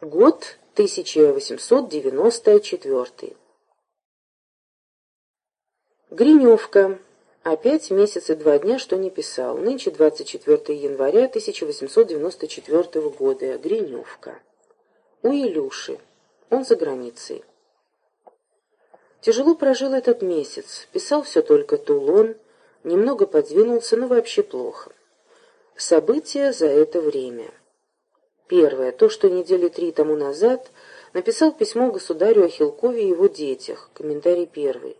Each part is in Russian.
Год 1894. Гриневка. Опять месяц и два дня, что не писал. Нынче 24 января 1894 года. Гриневка. У Илюши. Он за границей. Тяжело прожил этот месяц. Писал все только Тулон. Немного подвинулся, но вообще плохо. События за это время. Первое. То, что недели три тому назад написал письмо государю о Хилкове и его детях. Комментарий первый.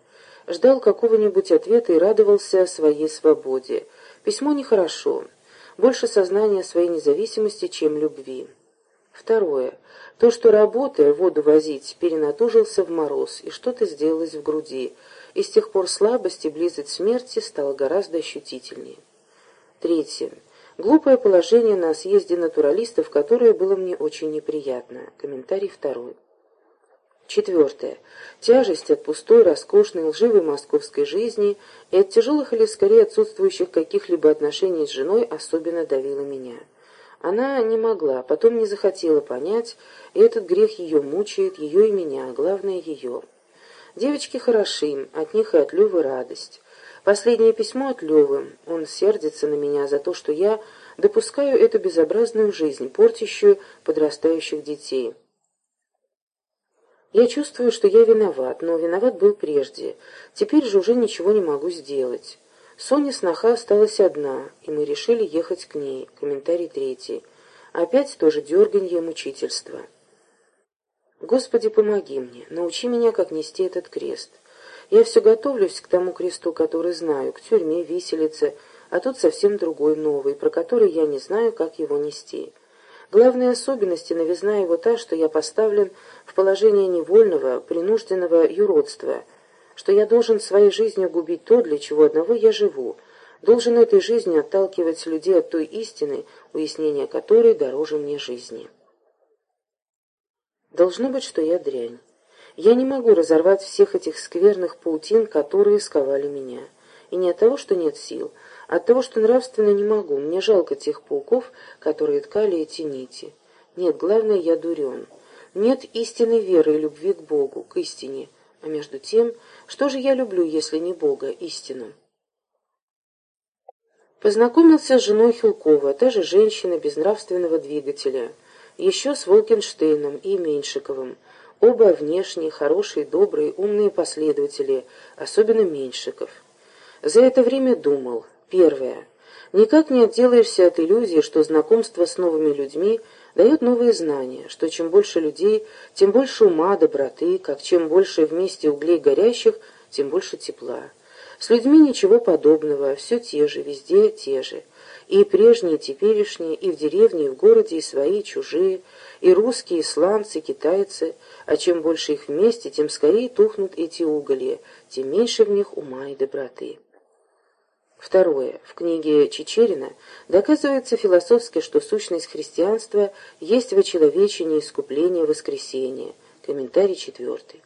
Ждал какого-нибудь ответа и радовался своей свободе. Письмо нехорошо. Больше сознания своей независимости, чем любви. Второе. То, что, работая, воду возить, перенатужился в мороз, и что-то сделалось в груди, и с тех пор слабость и близость смерти стала гораздо ощутительнее. Третье. Глупое положение на съезде натуралистов, которое было мне очень неприятно. Комментарий второй. Четвертое. Тяжесть от пустой, роскошной, лживой московской жизни и от тяжелых или скорее отсутствующих каких-либо отношений с женой особенно давила меня. Она не могла, потом не захотела понять, и этот грех ее мучает, ее и меня, а главное ее. Девочки хороши, от них и от Левы радость. Последнее письмо от Левы. Он сердится на меня за то, что я допускаю эту безобразную жизнь, портящую подрастающих детей. Я чувствую, что я виноват, но виноват был прежде. Теперь же уже ничего не могу сделать. Соня сноха осталась одна, и мы решили ехать к ней. Комментарий третий. Опять тоже дерганье мучительство. Господи, помоги мне, научи меня, как нести этот крест. Я все готовлюсь к тому кресту, который знаю, к тюрьме, виселице, а тут совсем другой, новый, про который я не знаю, как его нести. Главная особенность и новизна его та, что я поставлен в положение невольного, принужденного юродства, что я должен своей жизнью губить то, для чего одного я живу, должен этой жизнью отталкивать людей от той истины, уяснение которой дороже мне жизни. Должно быть, что я дрянь. Я не могу разорвать всех этих скверных паутин, которые сковали меня. И не от того, что нет сил, а от того, что нравственно не могу. Мне жалко тех пауков, которые ткали эти нити. Нет, главное, я дурен. Нет истинной веры и любви к Богу, к истине. А между тем, что же я люблю, если не Бога, истину? Познакомился с женой Хилкова, та же женщина без нравственного двигателя, еще с Волкенштейном и Меньшиковым, Оба внешне хорошие, добрые, умные последователи, особенно Меньшиков. За это время думал. Первое. Никак не отделаешься от иллюзии, что знакомство с новыми людьми дает новые знания, что чем больше людей, тем больше ума, доброты, как чем больше вместе углей горящих, тем больше тепла. С людьми ничего подобного, все те же, везде те же. И прежние, и теперешние, и в деревне, и в городе, и свои, и чужие, и русские, и сланцы, и китайцы, а чем больше их вместе, тем скорее тухнут эти уголья, тем меньше в них ума и доброты. Второе. В книге Чечерина доказывается философски, что сущность христианства есть вочеловечение, искупление, воскресение. Комментарий четвертый.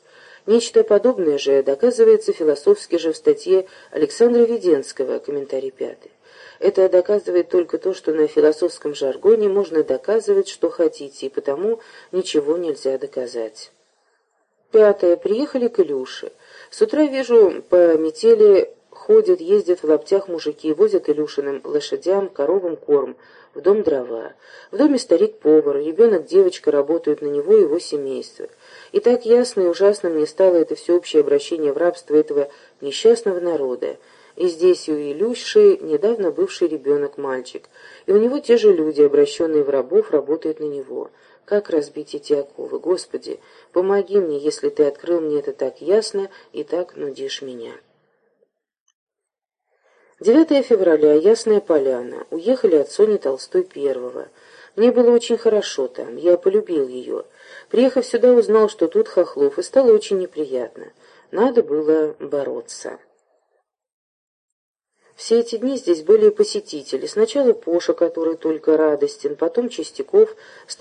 Нечто подобное же доказывается философски же в статье Александра Веденского, комментарий пятый. Это доказывает только то, что на философском жаргоне можно доказывать, что хотите, и потому ничего нельзя доказать. Пятое. Приехали к Илюше. С утра вижу, по метели ходят, ездят в лаптях мужики, возят Илюшиным лошадям, коровам корм, в дом дрова. В доме старик-повар, ребенок-девочка работают на него и его семейство. И так ясно и ужасно мне стало это всеобщее обращение в рабство этого несчастного народа. И здесь у Илюши недавно бывший ребенок-мальчик, и у него те же люди, обращенные в рабов, работают на него. Как разбить эти оковы? Господи, помоги мне, если ты открыл мне это так ясно и так нудишь меня. 9 февраля, Ясная Поляна. Уехали от Сони Толстой первого. Мне было очень хорошо там, я полюбил ее. Приехав сюда, узнал, что тут Хохлов, и стало очень неприятно. Надо было бороться. Все эти дни здесь были посетители. Сначала Поша, который только радостен, потом Чистяков с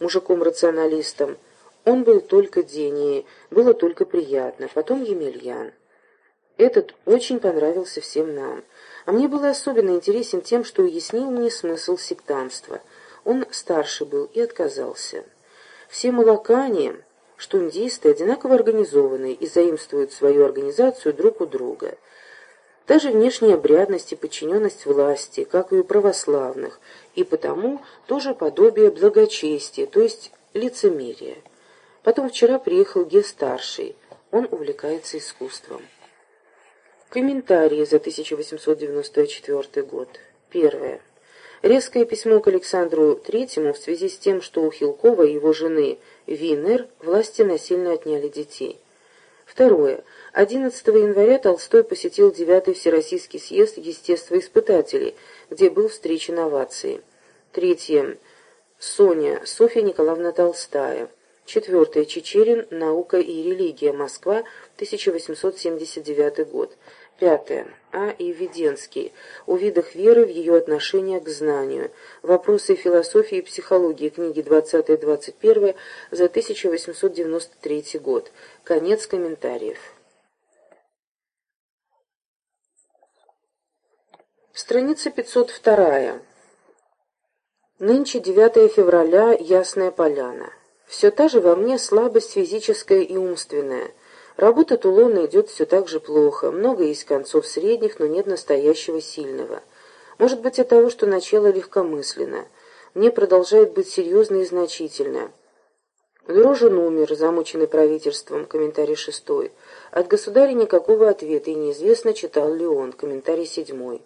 мужиком-рационалистом. Он был только день, было только приятно. Потом Емельян. Этот очень понравился всем нам. А мне было особенно интересен тем, что уяснил мне смысл сектанства. Он старше был и отказался. Все молокане, штундисты, одинаково организованы и заимствуют свою организацию друг у друга. Даже внешняя обрядность и подчиненность власти, как и у православных, и потому тоже подобие благочестия, то есть лицемерия. Потом вчера приехал Ге-старший, он увлекается искусством. Комментарии за 1894 год. Первое. Резкое письмо к Александру Третьему в связи с тем, что у Хилкова и его жены Винер власти насильно отняли детей. Второе. 11 января Толстой посетил 9-й Всероссийский съезд естествоиспытателей, где был встречен овацией. Третье. Соня, Софья Николаевна Толстая. Четвертое. Чечерин. Наука и религия. Москва. 1879 год. Пятое. А. И. Веденский. О видах веры в ее отношении к знанию. Вопросы философии и психологии. Книги 20-21 за 1893 год. Конец комментариев. Страница 502. Нынче 9 февраля, Ясная Поляна. Все та же во мне слабость физическая и умственная. Работа Тулона идет все так же плохо. Много есть концов средних, но нет настоящего сильного. Может быть от того, что начало легкомысленно. Мне продолжает быть серьезно и значительно. Дрожин умер, замученный правительством, комментарий шестой. От государя никакого ответа, и неизвестно, читал ли он, комментарий седьмой.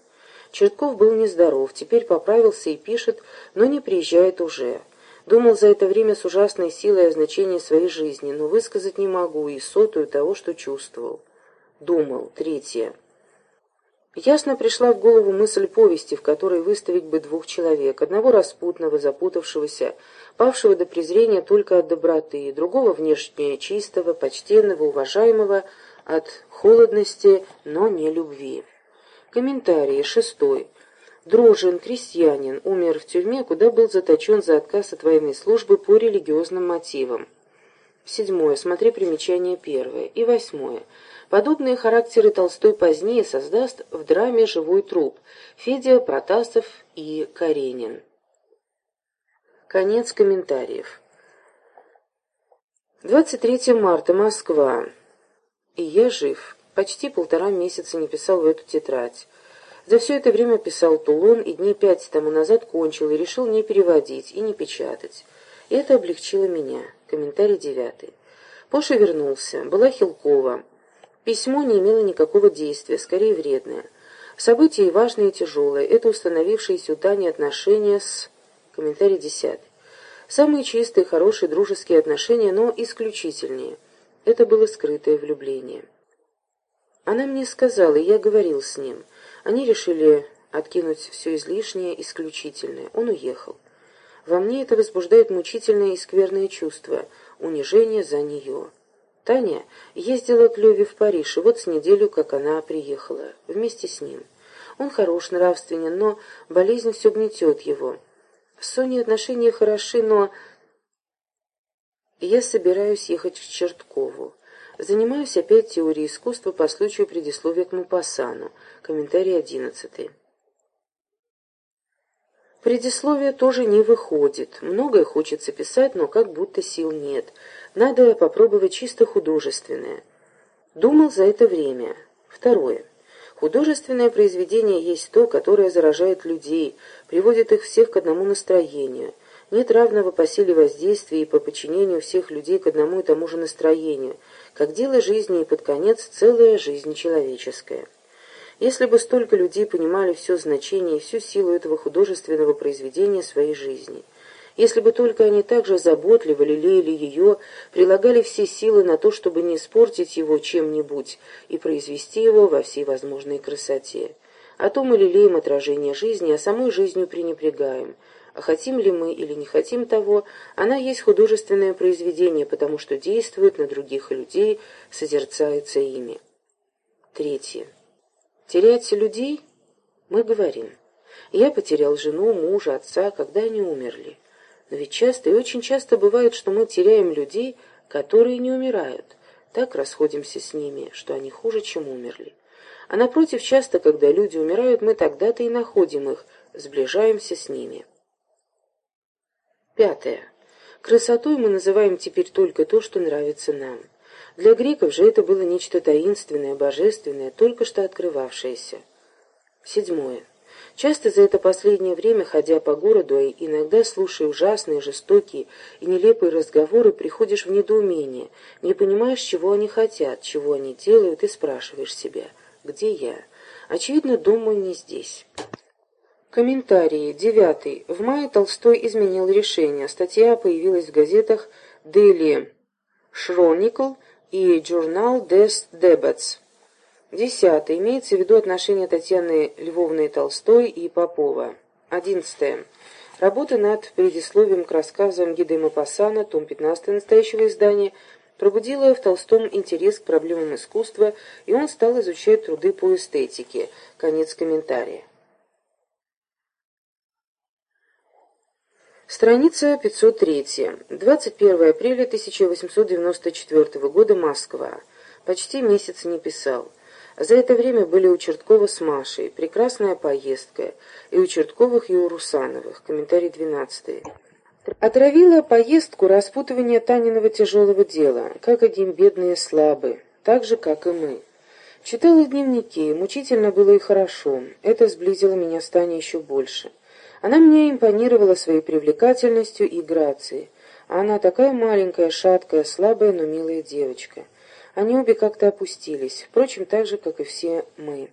Чертков был нездоров, теперь поправился и пишет, но не приезжает уже. Думал за это время с ужасной силой о значении своей жизни, но высказать не могу и сотую того, что чувствовал. Думал. Третье. Ясно пришла в голову мысль повести, в которой выставить бы двух человек, одного распутного, запутавшегося, павшего до презрения только от доброты, другого внешне чистого, почтенного, уважаемого от холодности, но не любви. Комментарий. Шестой. Дрожин, крестьянин, умер в тюрьме, куда был заточен за отказ от военной службы по религиозным мотивам. Седьмое. Смотри примечание первое. И восьмое. Подобные характеры Толстой позднее создаст в драме «Живой труп» Федя Протасов и Каренин. Конец комментариев. 23 марта. Москва. И я жив. Почти полтора месяца не писал в эту тетрадь. За все это время писал Тулон и дней пять тому назад кончил и решил не переводить и не печатать. И это облегчило меня. Комментарий девятый. Поша вернулся. Была Хилкова. Письмо не имело никакого действия, скорее вредное. Событие важное и тяжелое. Это установившиеся у Тани отношения с... Комментарий десятый. Самые чистые, хорошие, дружеские отношения, но исключительнее. Это было скрытое влюбление. Она мне сказала, и я говорил с ним. Они решили откинуть все излишнее, исключительное. Он уехал. Во мне это возбуждает мучительное и скверное чувство, унижение за нее. Таня ездила к Леве в Париж, и вот с неделю, как она приехала, вместе с ним. Он хорош, нравственен, но болезнь все гнетет его. С Соней отношения хороши, но... Я собираюсь ехать к Черткову. Занимаюсь опять теорией искусства по случаю предисловия к Мупассану. Комментарий одиннадцатый. Предисловие тоже не выходит. Многое хочется писать, но как будто сил нет. Надо попробовать чисто художественное. Думал за это время. Второе. Художественное произведение есть то, которое заражает людей, приводит их всех к одному настроению. Нет равного по силе воздействия и по подчинению всех людей к одному и тому же настроению – как дело жизни и под конец целая жизнь человеческая. Если бы столько людей понимали все значение и всю силу этого художественного произведения своей жизни, если бы только они также заботливо лелеяли ее, прилагали все силы на то, чтобы не испортить его чем-нибудь и произвести его во всей возможной красоте. А то мы лелеем отражение жизни, а самой жизнью пренебрегаем – хотим ли мы или не хотим того, она есть художественное произведение, потому что действует на других людей, созерцается ими. Третье. Терять людей? Мы говорим. Я потерял жену, мужа, отца, когда они умерли. Но ведь часто и очень часто бывает, что мы теряем людей, которые не умирают. Так расходимся с ними, что они хуже, чем умерли. А напротив, часто, когда люди умирают, мы тогда-то и находим их, сближаемся с ними. Пятое. Красотой мы называем теперь только то, что нравится нам. Для греков же это было нечто таинственное, божественное, только что открывавшееся. Седьмое. Часто за это последнее время, ходя по городу и иногда слушая ужасные, жестокие и нелепые разговоры, приходишь в недоумение, не понимаешь, чего они хотят, чего они делают, и спрашиваешь себя, где я? Очевидно, думаю, не здесь. Комментарии. Девятый. В мае Толстой изменил решение. Статья появилась в газетах «Дели Шроникл» и «Журнал des Debats». Десятое. Имеется в виду отношения Татьяны Львовны Толстой и Попова. Одиннадцатое. Работа над предисловием к рассказам Гиды Мапассана, том 15 настоящего издания, пробудила в Толстом интерес к проблемам искусства, и он стал изучать труды по эстетике. Конец комментария. Страница 503. 21 апреля 1894 года. Москва. Почти месяц не писал. За это время были у Черткова с Машей, прекрасная поездка, и у Чертковых, и у Русановых. Комментарий 12. Отравила поездку распутывание Таниного тяжелого дела, как один бедные слабы, так же, как и мы. Читала дневники, мучительно было и хорошо, это сблизило меня с Таней еще больше. Она мне импонировала своей привлекательностью и грацией, она такая маленькая, шаткая, слабая, но милая девочка. Они обе как-то опустились, впрочем, так же, как и все мы.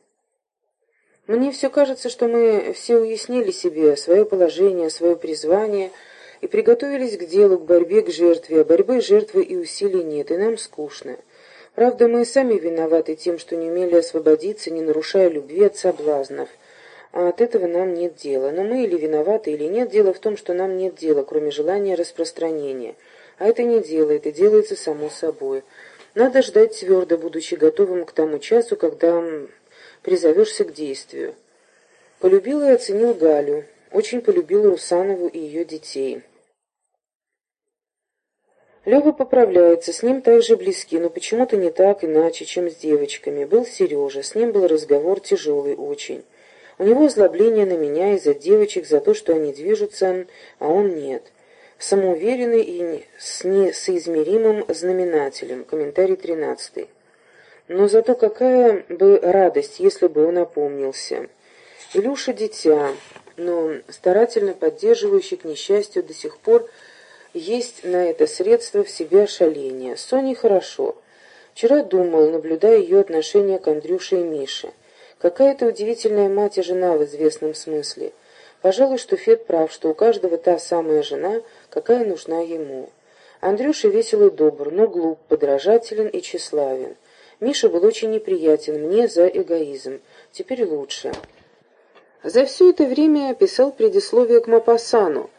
Мне все кажется, что мы все уяснили себе свое положение, свое призвание и приготовились к делу, к борьбе, к жертве, а борьбы, жертвы и усилий нет, и нам скучно. Правда, мы сами виноваты тем, что не умели освободиться, не нарушая любви от соблазнов. А от этого нам нет дела. Но мы или виноваты, или нет. Дело в том, что нам нет дела, кроме желания распространения. А это не дело, это делается само собой. Надо ждать твердо, будучи готовым к тому часу, когда призовешься к действию. Полюбил и оценил Галю, очень полюбил Русанову и ее детей. Лева поправляется, с ним также близки, но почему-то не так, иначе, чем с девочками. Был Сережа, с ним был разговор тяжелый очень. У него озлобление на меня из-за девочек, за то, что они движутся, а он нет самоуверенный и с несоизмеримым знаменателем. Комментарий 13. Но зато какая бы радость, если бы он опомнился. Илюша дитя, но старательно поддерживающий к несчастью до сих пор есть на это средство в себе ошаление. Соне хорошо. Вчера думал, наблюдая ее отношение к Андрюше и Мише. Какая-то удивительная мать и жена в известном смысле. Пожалуй, что Фед прав, что у каждого та самая жена, какая нужна ему. Андрюша весел и добр, но глуп, подражателен и тщеславен. Миша был очень неприятен мне за эгоизм. Теперь лучше. За все это время писал предисловие к Мапасану.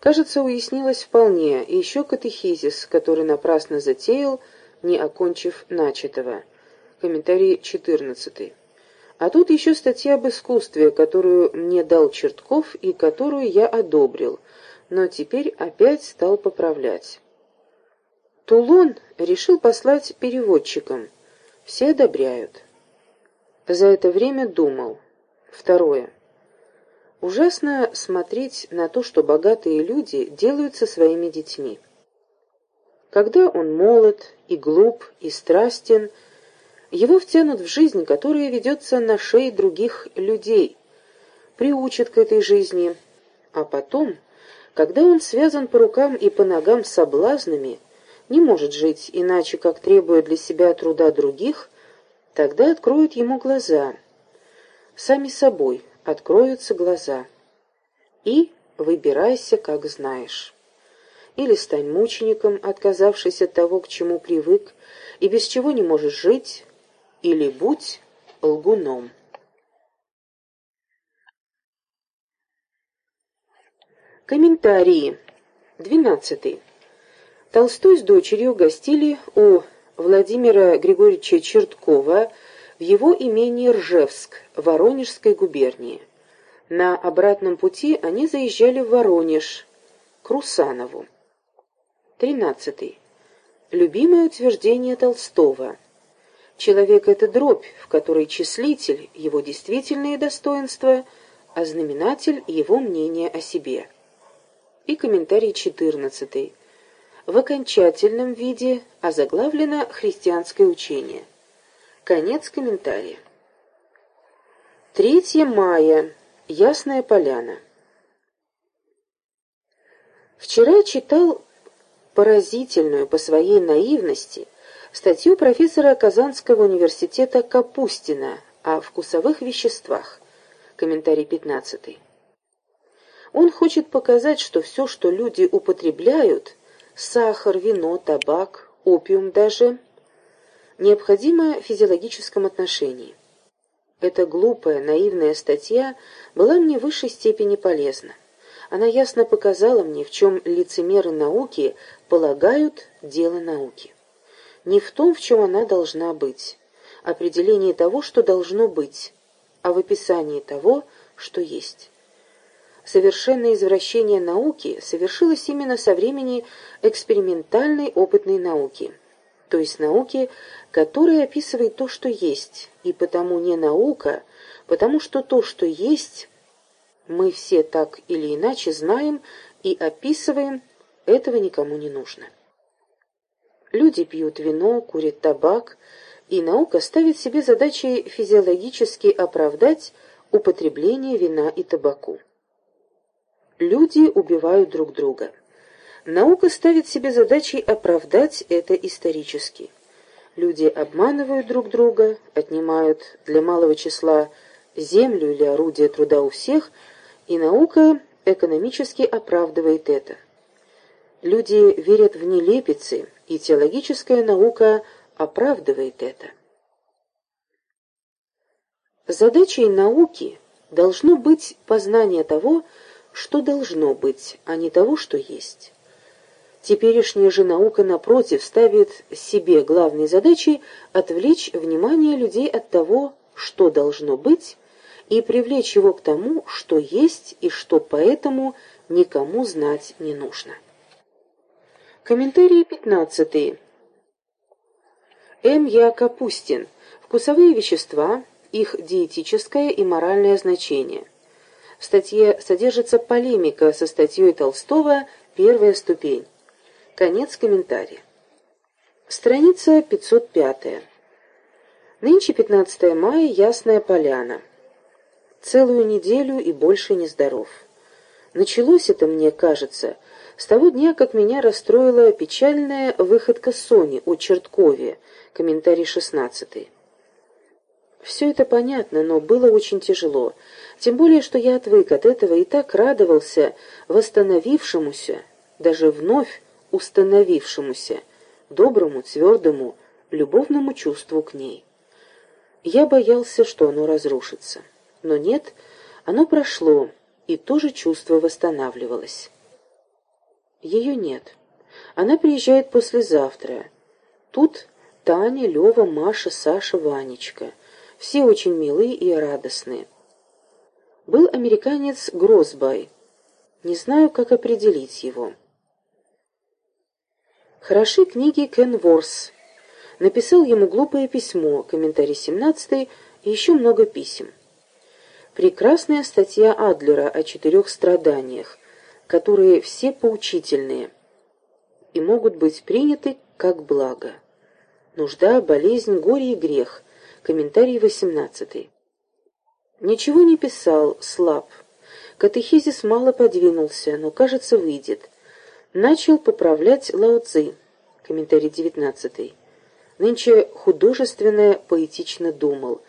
Кажется, уяснилось вполне, и еще катехизис, который напрасно затеял, не окончив начатого. Комментарий четырнадцатый. А тут еще статья об искусстве, которую мне дал Чертков и которую я одобрил, но теперь опять стал поправлять. Тулон решил послать переводчикам. Все одобряют. За это время думал. Второе. Ужасно смотреть на то, что богатые люди делают со своими детьми. Когда он молод и глуп и страстен, его втянут в жизнь, которая ведется на шее других людей, приучат к этой жизни, а потом, когда он связан по рукам и по ногам соблазнами, не может жить иначе, как требуя для себя труда других, тогда откроют ему глаза. Сами собой откроются глаза. И выбирайся, как знаешь. Или стань мучеником, отказавшись от того, к чему привык, и без чего не можешь жить, или будь лгуном. Комментарии. Двенадцатый. Толстой с дочерью гостили у Владимира Григорьевича Черткова в его имении Ржевск, Воронежской губернии. На обратном пути они заезжали в Воронеж, к Русанову. Тринадцатый. Любимое утверждение Толстого – Человек — это дробь, в которой числитель — его действительные достоинства, а знаменатель — его мнение о себе. И комментарий четырнадцатый. в окончательном виде озаглавлено «Христианское учение». Конец комментария. 3 мая. Ясная поляна. Вчера читал поразительную по своей наивности статью профессора Казанского университета Капустина о вкусовых веществах. Комментарий 15. Он хочет показать, что все, что люди употребляют, сахар, вино, табак, опиум даже, необходимо в физиологическом отношении. Эта глупая, наивная статья была мне в высшей степени полезна. Она ясно показала мне, в чем лицемеры науки полагают дело науки. Не в том, в чем она должна быть, определении того, что должно быть, а в описании того, что есть. Совершенное извращение науки совершилось именно со времени экспериментальной опытной науки – то есть науки, которая описывает то, что есть, и потому не наука, потому что то, что есть, мы все так или иначе знаем и описываем, этого никому не нужно. Люди пьют вино, курят табак, и наука ставит себе задачей физиологически оправдать употребление вина и табаку. Люди убивают друг друга. Наука ставит себе задачей оправдать это исторически. Люди обманывают друг друга, отнимают для малого числа землю или орудие труда у всех, и наука экономически оправдывает это. Люди верят в нелепицы, и теологическая наука оправдывает это. Задачей науки должно быть познание того, что должно быть, а не того, что есть. Теперешняя же наука, напротив, ставит себе главной задачей отвлечь внимание людей от того, что должно быть, и привлечь его к тому, что есть и что поэтому никому знать не нужно. Комментарий 15. М. Я. Капустин. Вкусовые вещества, их диетическое и моральное значение. В статье содержится полемика со статьей Толстого «Первая ступень». Конец комментария. Страница 505. Нынче 15 мая, Ясная Поляна. Целую неделю и больше не здоров. Началось это, мне кажется, с того дня, как меня расстроила печальная выходка Сони о Черткове, комментарий 16. Все это понятно, но было очень тяжело, тем более, что я отвык от этого и так радовался восстановившемуся, даже вновь установившемуся, доброму, твердому, любовному чувству к ней. Я боялся, что оно разрушится. Но нет, оно прошло, и то же чувство восстанавливалось. Ее нет. Она приезжает послезавтра. Тут Таня, Лева, Маша, Саша, Ванечка. Все очень милые и радостные. Был американец Грозбай. Не знаю, как определить его. Хороши книги Кен Ворс. Написал ему глупое письмо, комментарий 17 и еще много писем. Прекрасная статья Адлера о четырех страданиях, которые все поучительные и могут быть приняты как благо. Нужда, болезнь, горе и грех. Комментарий 18. Ничего не писал, слаб. Катехизис мало подвинулся, но, кажется, выйдет начал поправлять Лао Цзи. Комментарий 19. Нынче художественно поэтично думал.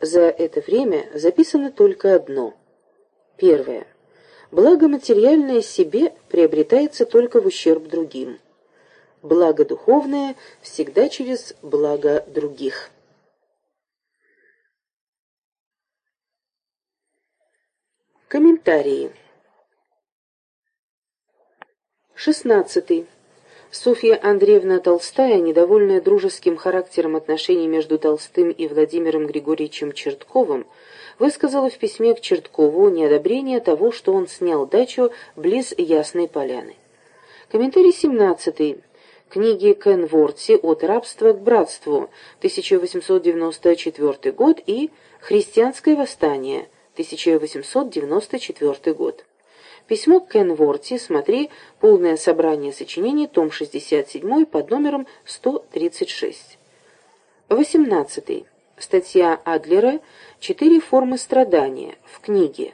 За это время записано только одно. Первое. Благо материальное себе приобретается только в ущерб другим. Благо духовное всегда через благо других. Комментарии. 16. Софья Андреевна Толстая, недовольная дружеским характером отношений между Толстым и Владимиром Григорьевичем Чертковым, высказала в письме к Черткову неодобрение того, что он снял дачу близ Ясной Поляны. Комментарий 17. Книги Кен Ворти «От рабства к братству» 1894 год и «Христианское восстание» 1894 год. Письмо Кен Ворти, смотри, полное собрание сочинений, том 67 под номером 136. 18. Статья Адлера «Четыре формы страдания» в книге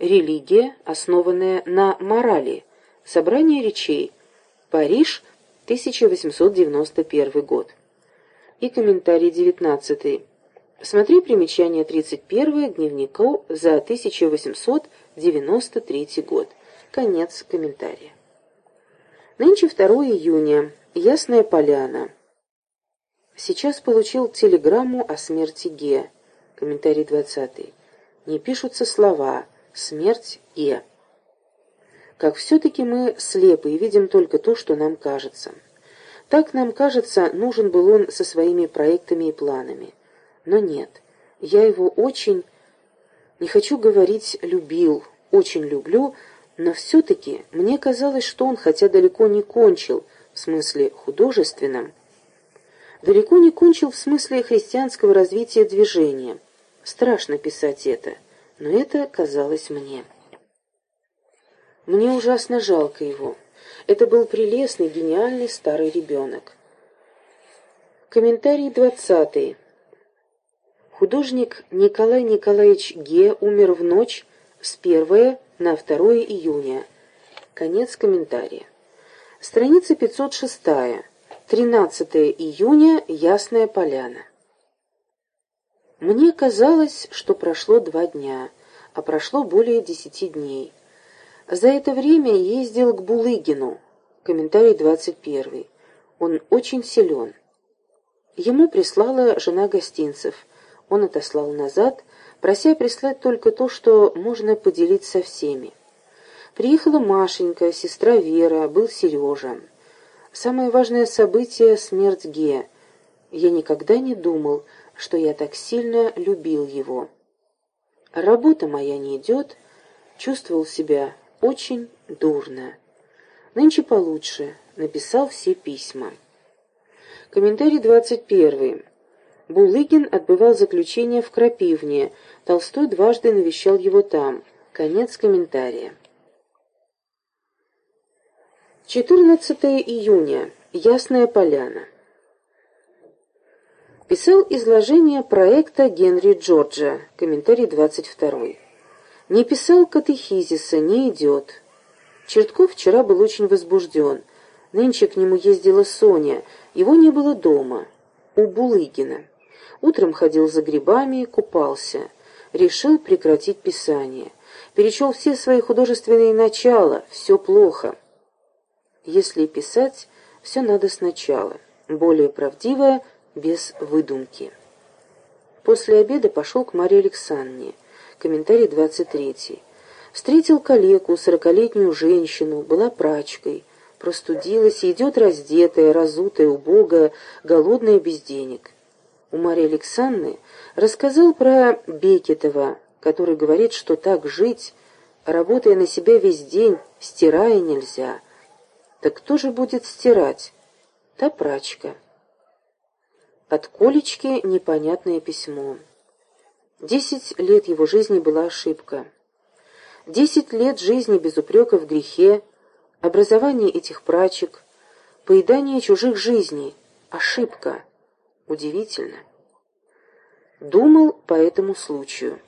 «Религия, основанная на морали. Собрание речей. Париж, 1891 год». И комментарий 19. Смотри примечание 31 к дневнику за 1893 год. Конец комментария. Нынче 2 июня. Ясная поляна. Сейчас получил телеграмму о смерти Ге. Комментарий 20. Не пишутся слова «смерть Ге». Как все-таки мы слепы и видим только то, что нам кажется. Так нам кажется, нужен был он со своими проектами и планами. Но нет, я его очень, не хочу говорить «любил», очень люблю, но все-таки мне казалось, что он, хотя далеко не кончил, в смысле художественном, далеко не кончил в смысле христианского развития движения. Страшно писать это, но это казалось мне. Мне ужасно жалко его. Это был прелестный, гениальный старый ребенок. Комментарий двадцатый. Художник Николай Николаевич Ге умер в ночь с 1 на 2 июня. Конец комментария. Страница 506. 13 июня. Ясная поляна. Мне казалось, что прошло два дня, а прошло более десяти дней. За это время ездил к Булыгину. Комментарий 21. Он очень силен. Ему прислала жена гостинцев – он отослал назад, прося прислать только то, что можно поделить со всеми. Приехала Машенька, сестра Вера, был Сережа. Самое важное событие — смерть Ге. Я никогда не думал, что я так сильно любил его. Работа моя не идет, чувствовал себя очень дурно. Нынче получше, написал все письма. Комментарий двадцать первый. Булыгин отбывал заключение в Крапивне. Толстой дважды навещал его там. Конец комментария. 14 июня. Ясная поляна. Писал изложение проекта Генри Джорджа. Комментарий 22. Не писал катехизиса, не идет. Чертков вчера был очень возбужден. Нынче к нему ездила Соня. Его не было дома. У Булыгина. Утром ходил за грибами, купался. Решил прекратить писание. Перечел все свои художественные начала. Все плохо. Если писать, все надо сначала. Более правдивое, без выдумки. После обеда пошел к Марии Александровне. Комментарий 23. Встретил коллегу, сорокалетнюю женщину, была прачкой. Простудилась идет раздетая, разутая, убогая, голодная, без денег у Марии Александры рассказал про Бекетова, который говорит, что так жить, работая на себя весь день, стирая нельзя. Так кто же будет стирать? Та прачка. От Колечки непонятное письмо. Десять лет его жизни была ошибка. Десять лет жизни без упрека в грехе, образование этих прачек, поедание чужих жизней, ошибка. Удивительно. Думал по этому случаю.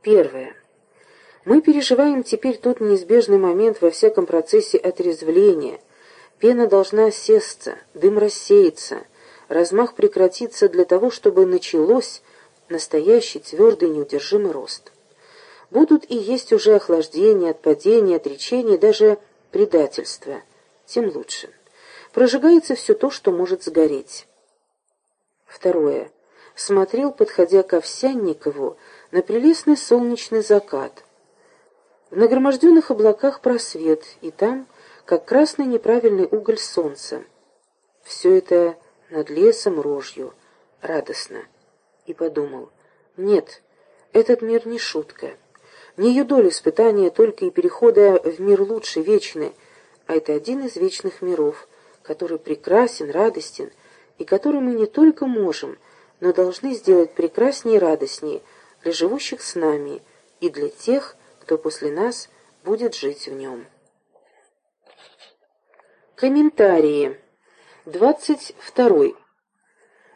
Первое. Мы переживаем теперь тот неизбежный момент во всяком процессе отрезвления. Пена должна сесться, дым рассеяться, размах прекратиться для того, чтобы началось настоящий твердый неудержимый рост. Будут и есть уже охлаждение, отпадение, отречение, даже предательство. Тем лучше прожигается все то, что может сгореть. Второе. Смотрел, подходя к Овсянникову, на прелестный солнечный закат. В нагроможденных облаках просвет, и там, как красный неправильный уголь солнца. Все это над лесом рожью, радостно. И подумал, нет, этот мир не шутка. Не ее доля испытания только и перехода в мир лучший, вечный, а это один из вечных миров — который прекрасен, радостен, и который мы не только можем, но должны сделать прекраснее и радостнее для живущих с нами и для тех, кто после нас будет жить в нем. Комментарии. 22.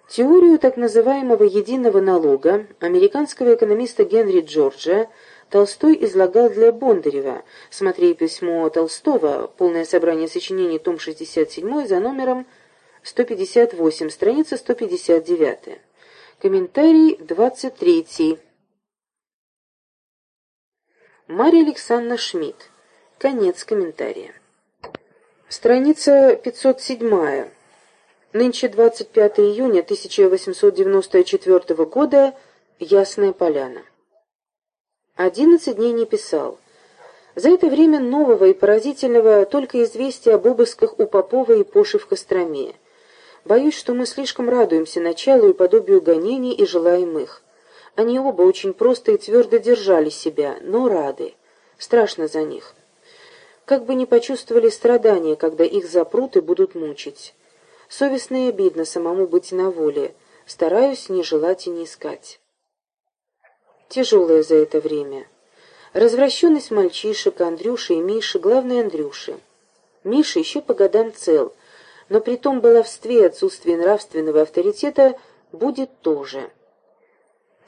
Теорию так называемого единого налога американского экономиста Генри Джорджа Толстой излагал для Бондарева. Смотри письмо Толстого, полное собрание сочинений, том 67, за номером 158, страница 159. Комментарий 23. Мария Александровна Шмидт. Конец комментария. Страница 507. Нынче 25 июня 1894 года. Ясная поляна. Одиннадцать дней не писал. За это время нового и поразительного только известия об обысках у Попова и Поши в Костроме. Боюсь, что мы слишком радуемся началу и подобию гонений и желаем их. Они оба очень просто и твердо держали себя, но рады. Страшно за них. Как бы не почувствовали страдания, когда их запрут и будут мучить. Совестно и обидно самому быть на воле. Стараюсь не желать и не искать. Тяжелое за это время. Развращенность мальчишек, Андрюши и Миши, главное Андрюши. Миша еще по годам цел, но при том баловстве и отсутствии нравственного авторитета будет тоже.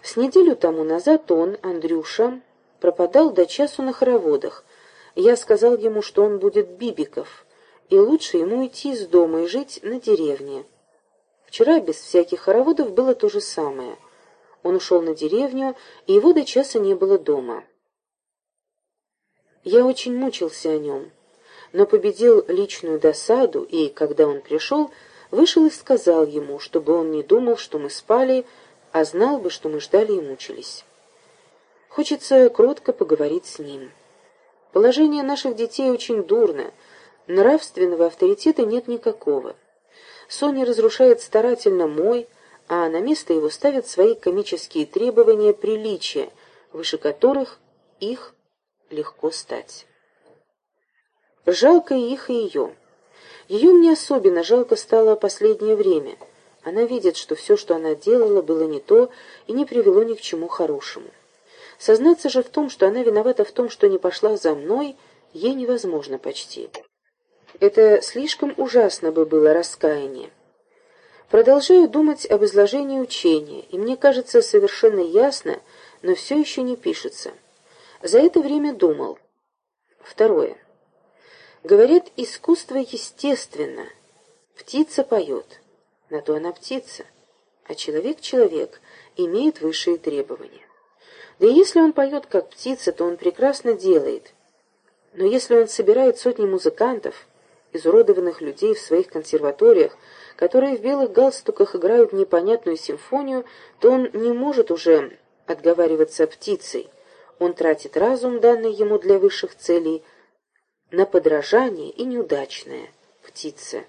С неделю тому назад он, Андрюша, пропадал до часу на хороводах. Я сказал ему, что он будет Бибиков, и лучше ему идти из дома и жить на деревне. Вчера без всяких хороводов было то же самое. Он ушел на деревню, и его до часа не было дома. Я очень мучился о нем, но победил личную досаду, и, когда он пришел, вышел и сказал ему, чтобы он не думал, что мы спали, а знал бы, что мы ждали и мучились. Хочется кротко поговорить с ним. Положение наших детей очень дурно, нравственного авторитета нет никакого. Соня разрушает старательно мой, а на место его ставят свои комические требования приличия, выше которых их легко стать. Жалко их и ее. Ее мне особенно жалко стало последнее время — она видит, что все, что она делала, было не то и не привело ни к чему хорошему. Сознаться же в том, что она виновата в том, что не пошла за мной, ей невозможно почти. Это слишком ужасно бы было раскаяние. Продолжаю думать об изложении учения, и мне кажется совершенно ясно, но все еще не пишется. За это время думал. Второе. Говорят, искусство естественно. Птица поет на то она птица, а человек-человек имеет высшие требования. Да и если он поет как птица, то он прекрасно делает. Но если он собирает сотни музыкантов, изуродованных людей в своих консерваториях, которые в белых галстуках играют непонятную симфонию, то он не может уже отговариваться птицей. Он тратит разум, данный ему для высших целей, на подражание и неудачное птице.